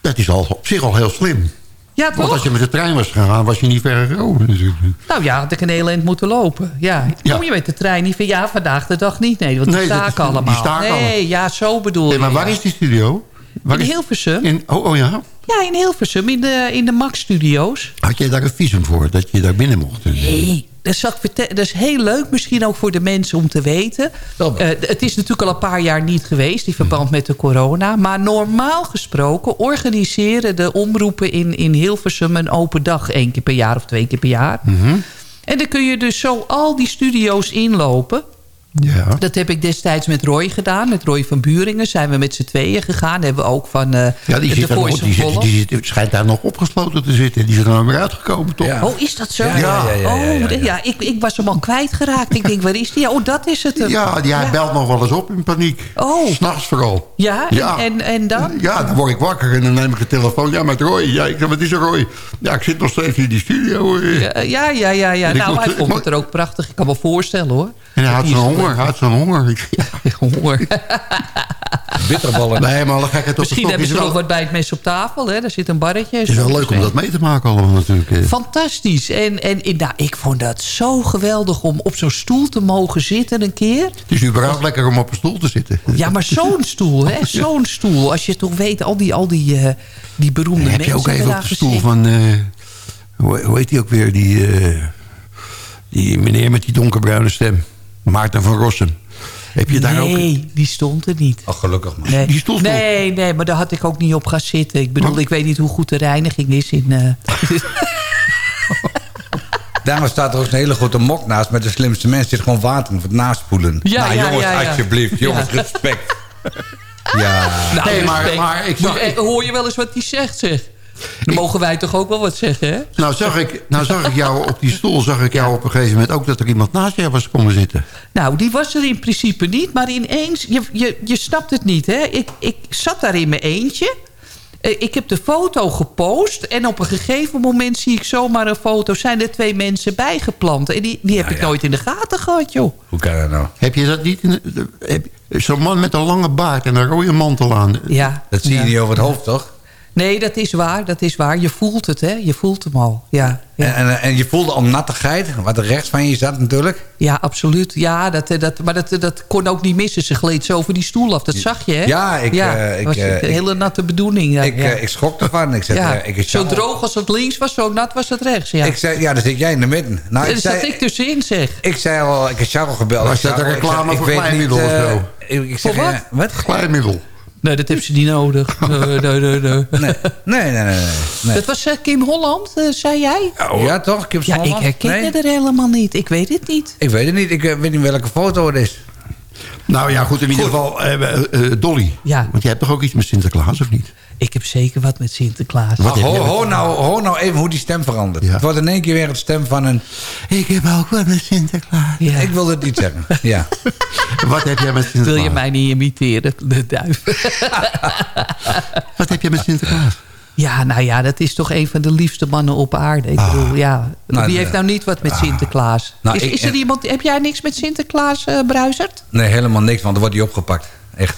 Dat is al, op zich al heel slim. Ja, Want toch? als je met de trein was gegaan, was je niet ver gekomen natuurlijk. Nou ja, had ik een hele eind moeten lopen. Ja, Ja. kom je met de trein niet. Ja, vandaag de dag niet. Nee, want die Nee, die allemaal. staken nee, allemaal. ja, zo bedoel je. maar waar ja. is die studio? Waar In Hilversum. in, oh, oh ja. Ja, in Hilversum, in de, in de Max-studio's. Had jij daar een visum voor, dat je daar binnen mocht? Nee, dat, zal ik vertel- dat is heel leuk misschien ook voor de mensen om te weten. Eh, het is natuurlijk al een paar jaar niet geweest, in verband met de corona. Maar normaal gesproken organiseren de omroepen in, in Hilversum... een open dag één keer per jaar of twee keer per jaar. Mhm. En dan kun je dus zo al die studio's inlopen. Ja. Dat heb ik destijds met Roy gedaan. Met Roy van Buringen zijn we met z'n tweeën gegaan. Hebben we ook van eh Ja, die, zit daar nog, die, zit, die zit, schijnt daar nog opgesloten te zitten. Die is er nou weer uitgekomen, toch? Oh, is dat zo? Ja, ja, ja, ja, ja, ja. Oh, ja, ik, ik was hem al kwijtgeraakt. Ik denk, waar is die? Ja, Oh, dat is het. hem. Ja, die, hij belt nog wel eens op in paniek. Oh. S'nachts vooral. Ja, en, Ja. En, en dan? Ja, dan word ik wakker en dan neem ik de telefoon. Ja, met Roy. Ja, ik zeg, wat is er Roy? Ja, ik zit nog steeds in die studio. Ja, ja, ja. ja, Nou, moet- hij vond het er ook prachtig. Ik kan me voorstellen, hoor. En hij had zo'n honger, had zo'n honger. Ja, honger. Bitterballen. Nee, maar alle gekheid op de Misschien hebben ze wel, nog wat bij het mes op tafel. Hè? Daar zit een barretje. het is wel leuk om dat mee te maken allemaal natuurlijk. Fantastisch. En, en, nou, ik vond dat zo geweldig om op zo'n stoel te mogen zitten een keer. Het is überhaupt lekker om op een stoel te zitten. Ja, maar zo'n stoel, hè? Zo'n stoel. Als je toch weet, al die, al die, eh, die beroemde Heb mensen je ook even op de stoel gezeten. van... eh, hoe, hoe heet die ook weer? Die, eh, die meneer met die donkerbruine stem. Maarten van Rossum. Heb je daar ook... Nee, die stond er niet. Oh, gelukkig man. Nee. Die stond nog. nee, nee, maar daar had ik ook niet op gaan zitten. Ik bedoel, ik weet niet hoe goed de reiniging is in... eh, Daarom staat er ook een hele grote mok naast met de slimste mensen. Zit gewoon water voor het naspoelen. Ja, nou, ja, jongens, ja, ja. alsjeblieft. Jongens, Ja. respect. Ja. nou, Nee, maar- respect. maar ik zag- eh, Hoor je wel eens wat hij zegt, zeg? Dan mogen wij toch ook wel wat zeggen, hè? Nou zag, ik, nou zag ik jou op die stoel, zag ik jou op een gegeven moment ook dat er iemand naast jou was komen zitten. Nou, die was er in principe niet. Maar ineens, je, je, je snapt het niet, hè? Ik, ik zat daar in mijn eentje. Eh, Ik heb de foto gepost. En op een gegeven moment zie ik zomaar een foto. Zijn er twee mensen bijgeplant. En die, die heb ik nooit in de gaten gehad, joh. Hoe kan dat nou? Heb je dat niet? Zo'n man met een lange baard en een rode mantel aan. Ja. Dat zie je Ja. niet over het hoofd, toch? Nee, dat is waar, dat is waar. Je voelt het, hè? Je voelt hem al. Ja, ja. En, en, en je voelde al nattigheid, wat er rechts van je zat natuurlijk. ja absoluut. Ja, dat, eh, dat, maar dat, eh, dat kon ook niet missen. Ze gleed zo over die stoel af. Dat zag je, hè? Ja, ik, eh, ik, was eh, een hele natte bedoeling. Ja, Ik, ja. eh, ik schrok ervan. Ik zei, Ja, eh, ik, zo droog als het links was, zo nat was het rechts. Ja. Ik zei, ja, dan zit jij in de midden. Nou, Daar ik zat zei, ik tussenin, zeg. ik zei al, ik heb Charles gebeld. Was Ik dat een ik zei, reclame ik voor weet glijmiddel niet, of eh, zo? Ik, ik zeg, Voor wat? eh, wat? Glijmiddel. Nee, dat heeft ze niet nodig. Nee, nee, nee, nee. Nee, nee, nee. Dat was eh, Kim Holland, eh, zei jij? Ja, toch? Kim Ja, ik herkende Nee? er helemaal niet. Ik weet het niet. Ik weet het niet. Ik eh, weet niet welke foto het is. Nou ja, goed, in ieder geval, Dolly. Ja. Want jij hebt toch ook iets met Sinterklaas, of niet? Ik heb zeker wat met Sinterklaas. Wat hoor, nou, hoor nou even hoe die stem verandert. Ja. Het wordt in één keer weer het stem van een... Ik heb ook wat met Sinterklaas. Ja. Ik wil het niet zeggen. Ja. Wat heb jij met Sinterklaas? Wil je mij niet imiteren, de duif? Wat heb jij met Sinterklaas? Ja, nou ja, dat is toch een van de liefste mannen op aarde. Ik bedoel, ja. Nou, Wie heeft nou niet wat met Sinterklaas? Nou, is, ik- is er iemand, heb jij niks met Sinterklaas, Bruisert? Nee, helemaal niks, want dan wordt hij opgepakt. Echt.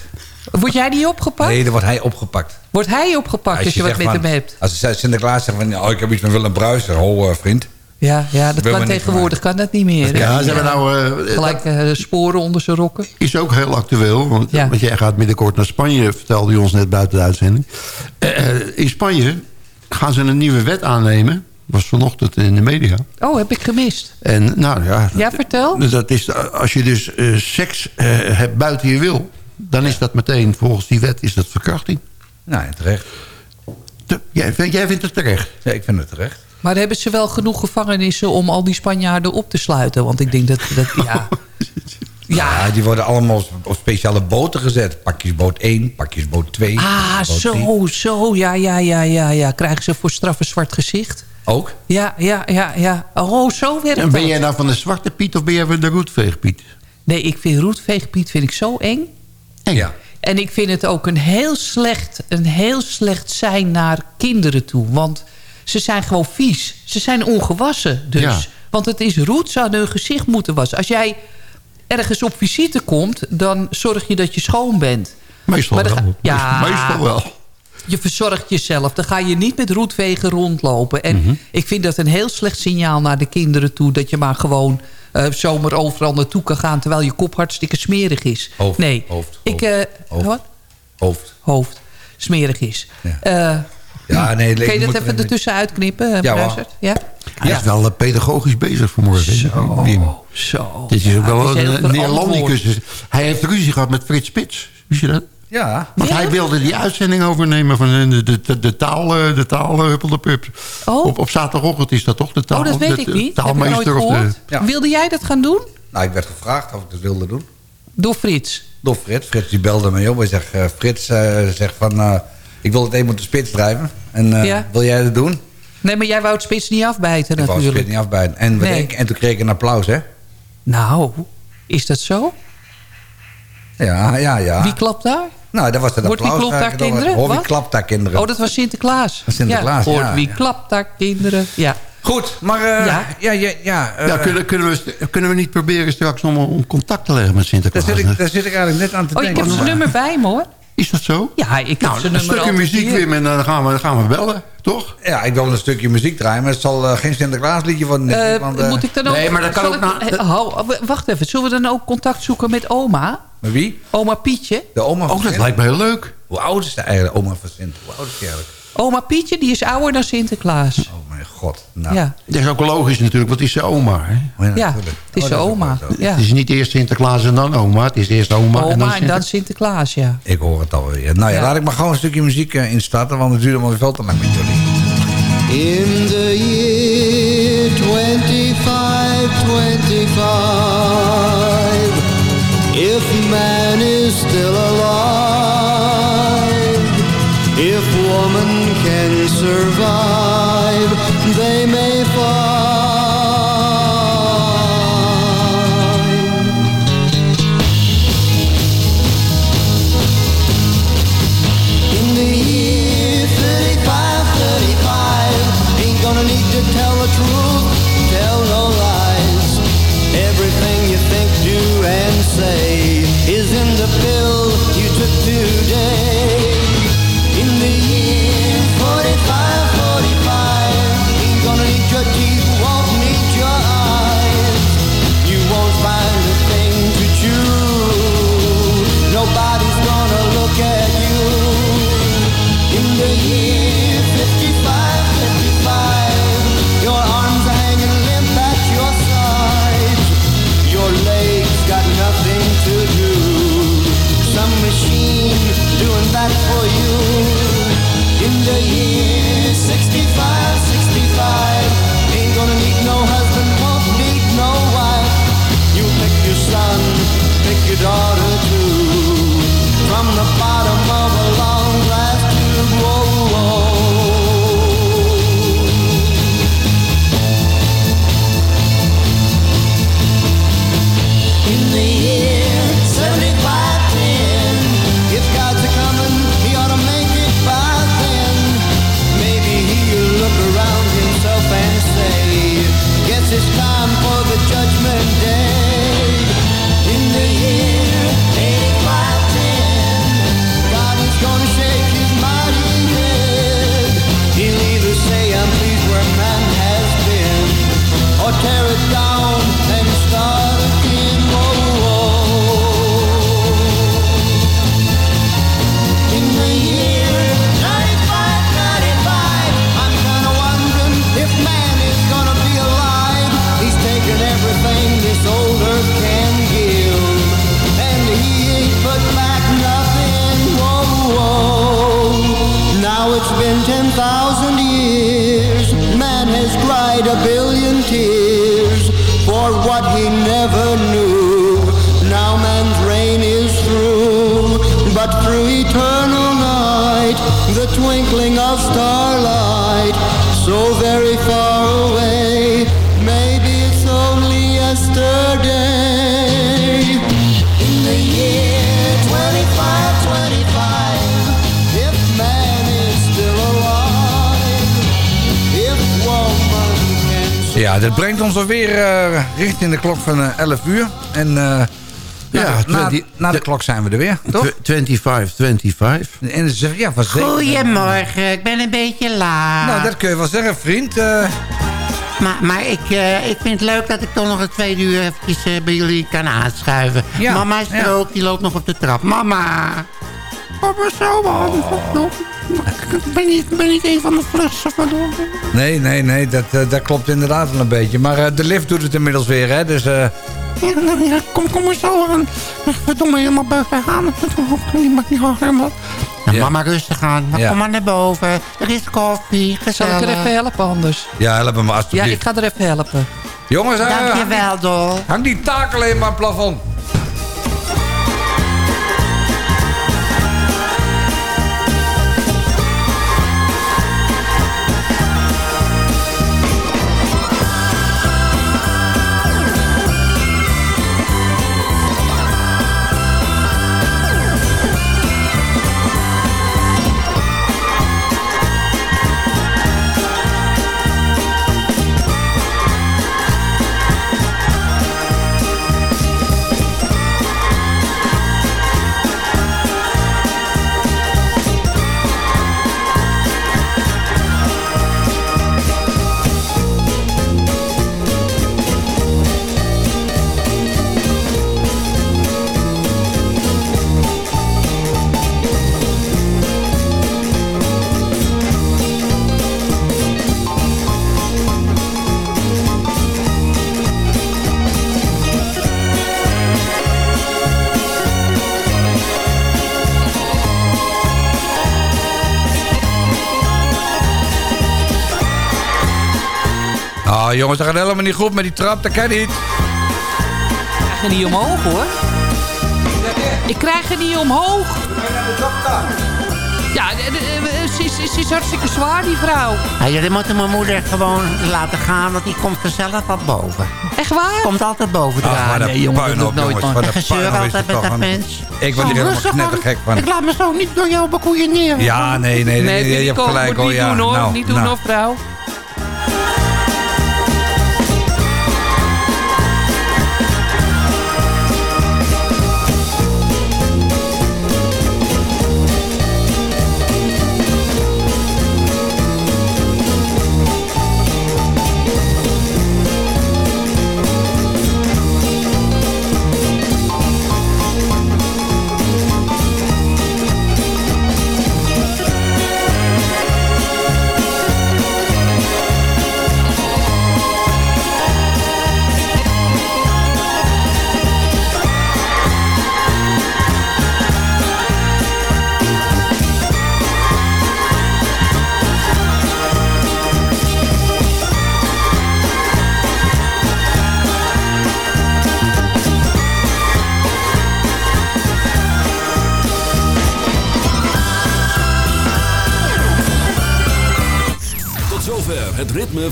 Word jij niet opgepakt? Nee, dan wordt hij opgepakt. Wordt hij opgepakt als je, wat met van- hem hebt? Als ze- Sinterklaas zegt van, oh, ik heb iets met Willem Bruijs. Ho, eh, vriend. Ja, ja dat kan tegenwoordig kan dat niet meer. Ja, ze hebben nou... eh, Gelijk eh, sporen onder zijn rokken. is ook heel actueel. Want, Ja. want jij gaat binnenkort naar Spanje, vertelde je ons net buiten de uitzending. In Spanje gaan ze een nieuwe wet aannemen. was vanochtend in de media. Oh, heb ik gemist. En nou ja... Ja, vertel. Dat is, als je dus seks eh, hebt buiten je wil... dan is dat meteen, volgens die wet, is dat verkrachting. Nou, ja, terecht. Te- jij, vindt- jij vindt het terecht? Ja, ik vind het terecht. Maar hebben ze wel genoeg gevangenissen om al die Spanjaarden op te sluiten? Want ik denk dat... dat ja. Ja, die worden allemaal op- speciale boten gezet. Pakjesboot 1, pakjesboot 2. Ah, pakjesboot zo, zo. Ja, ja, ja, ja, ja. Krijgen ze voor straf een zwart gezicht? Ook? Ja, ja, ja, ja. Oh, zo werkt En ben dat. jij nou van de zwarte Piet of ben jij van de roetveegpiet? Nee, ik vind roetveegpiet vind ik zo eng. Ja. En ik vind het ook een heel slecht, een heel slecht zijn naar kinderen toe. Want ze zijn gewoon vies. Ze zijn ongewassen dus. Ja. Want het is roet, hadden hun gezicht moeten wassen. Als jij ergens op visite komt, dan zorg je dat je schoon bent. Meestal Maar wel. ja. Meestal wel. Je verzorgt jezelf. Dan ga je niet met roetwegen rondlopen. En Mhm. ik vind dat een heel slecht signaal naar de kinderen toe... dat je maar gewoon eh, zomaar overal naartoe kan gaan... terwijl je kop hartstikke smerig is. Hoofd, nee, hoofd, ik, eh, hoofd. Wat? Hoofd. Hoofd. Smerig is. Eh, Ja, nee, Kun je dat moet- even ertussen uitknippen, eh, Ja? Ja? Hij is wel pedagogisch bezig vanmorgen. Wim. Zo. Dit is ook Ja, wel een neerlandicus. Hij heeft ruzie gehad met Frits Spits. Wist je dat? Ja. Want hij wilde die uitzending overnemen van de, de, de, de taal, eh, de taal eh, Huppel de Pup. Op, op zaterdagochtend is dat toch de taal? Oh, dat weet de- ik niet. Heb ik nooit Taalmeester of de... gehoord. Ja. Wilde jij dat gaan doen? Nou, ik werd gevraagd of ik dat wilde doen. Door Frits? Door Frits. Frits die belde mij op. Hij zegt, eh, Frits eh, zegt van... eh, ik wil het eenmaal de spits drijven. En eh, Ja. wil jij dat doen? Nee, maar jij wou het spits niet afbijten Ik wou het natuurlijk. spits niet afbijten. En, Nee. denk ik? en toen kreeg ik een applaus, hè? Nou, is dat zo? Ja, ja, ja. Wie klapt daar? Nou, dat was Hoort wie applaus. klopt daar kinderen? Hoor, wie klapt daar kinderen? Oh, dat was Sinterklaas. Sinterklaas, ja. Hoort ja, wie ja. klapt daar kinderen? Ja. Goed, maar eh, Ja. ja, ja, ja, eh, Ja, kunnen, kunnen, we, kunnen we niet proberen straks om, om contact te leggen met daar, Sinterklaas? zit ik, daar zit ik eigenlijk net aan te Oh, ik denken. heb zijn nummer bij me hoor. Is dat zo? Ja, ik heb Nou, zijn een nummer stukje muziek. Wim, en dan gaan we, dan gaan we bellen, toch? Ja, ik wil een stukje muziek draaien, maar het zal eh, geen Sinterklaasliedje want, eh, moet ik dan ook... nee, maar dat kan ook ik- na- hou, w- wacht even, zullen we dan ook contact zoeken met oma? Met wie? Oma Pietje? De oma van Oh, dat lijkt me heel leuk. Hoe oud is de eigenlijk oma van Sint? Hoe oud is die eigenlijk? Oma Pietje, die is ouder dan Sinterklaas. Oh mijn god. Nou, Ja, Dat is ook logisch natuurlijk, want het is zijn oma. Hè? ja natuurlijk. het is Oh, zijn ook oma. Ja. Het is niet eerst Sinterklaas en dan oma. Het is eerst oma, en dan Oma en dan Sinterklaas. Sinterklaas, ja. Ik hoor het alweer. Nou ja, Ja. laat ik maar gewoon een stukje muziek eh, instarten, want het duurt allemaal veel te lang met jullie. In the year 2525, still alive, Ja, dit brengt ons alweer eh richting de klok van eh, 11 uur. En eh, Na, Ja, de- na, 20 na de klok zijn we er weer, toch? 25, 25. En ze zeggen, ja, wat zeker. Goedemorgen, ik ben een beetje laat. Nou, dat kun je wel zeggen, vriend. Eh, Maar, maar ik, eh, ik vind het leuk dat ik toch nog een tweede uur eventjes eh, bij jullie kan aanschuiven. Ja, Mama is er ja. ook, die loopt nog op de trap. Mama! Papa, zo man. Ik ben ik ben niet een van de flussen van nee, nee, nee, dat, eh, dat klopt inderdaad wel een beetje. Maar eh, de lift doet het inmiddels weer, hè. Dus, eh, Ja, ja, kom, kom maar zo aan. Verdomme, helemaal buiten gaan. Die mag niet helemaal... Nou, Ja. Mama, rustig aan. Nou, Ja. Kom maar naar boven. Er is koffie, Zal gezellig. ik er even helpen anders? ja, help me maar Ja, alsjeblieft. ik ga er even helpen. Jongens, Dankjewel, Dol. hang die taak alleen maar aan het plafond. Ah, jongens, dat gaat helemaal niet goed met die trap. Dat kan niet. Ik krijg je niet omhoog, hoor. Ik krijg je niet omhoog. Ja, eh, eh, eh, ze is, ze is hartstikke zwaar, die vrouw. Ja, jullie moeten mijn moeder gewoon laten gaan, want die komt vanzelf wat boven. Echt waar? Komt altijd boven draaien. een Nee, jongen, dat doet nooit, man. Een Gezeur altijd met dat mens. Ik word hier helemaal knettergek van. Ik laat me zo niet door jou bekoeieneren. Ja, nee, nee, nee, Nee, je hebt gelijk Moet hoor. niet Ja, doen, hoor. nou, niet doen, nou. hoor, vrouw.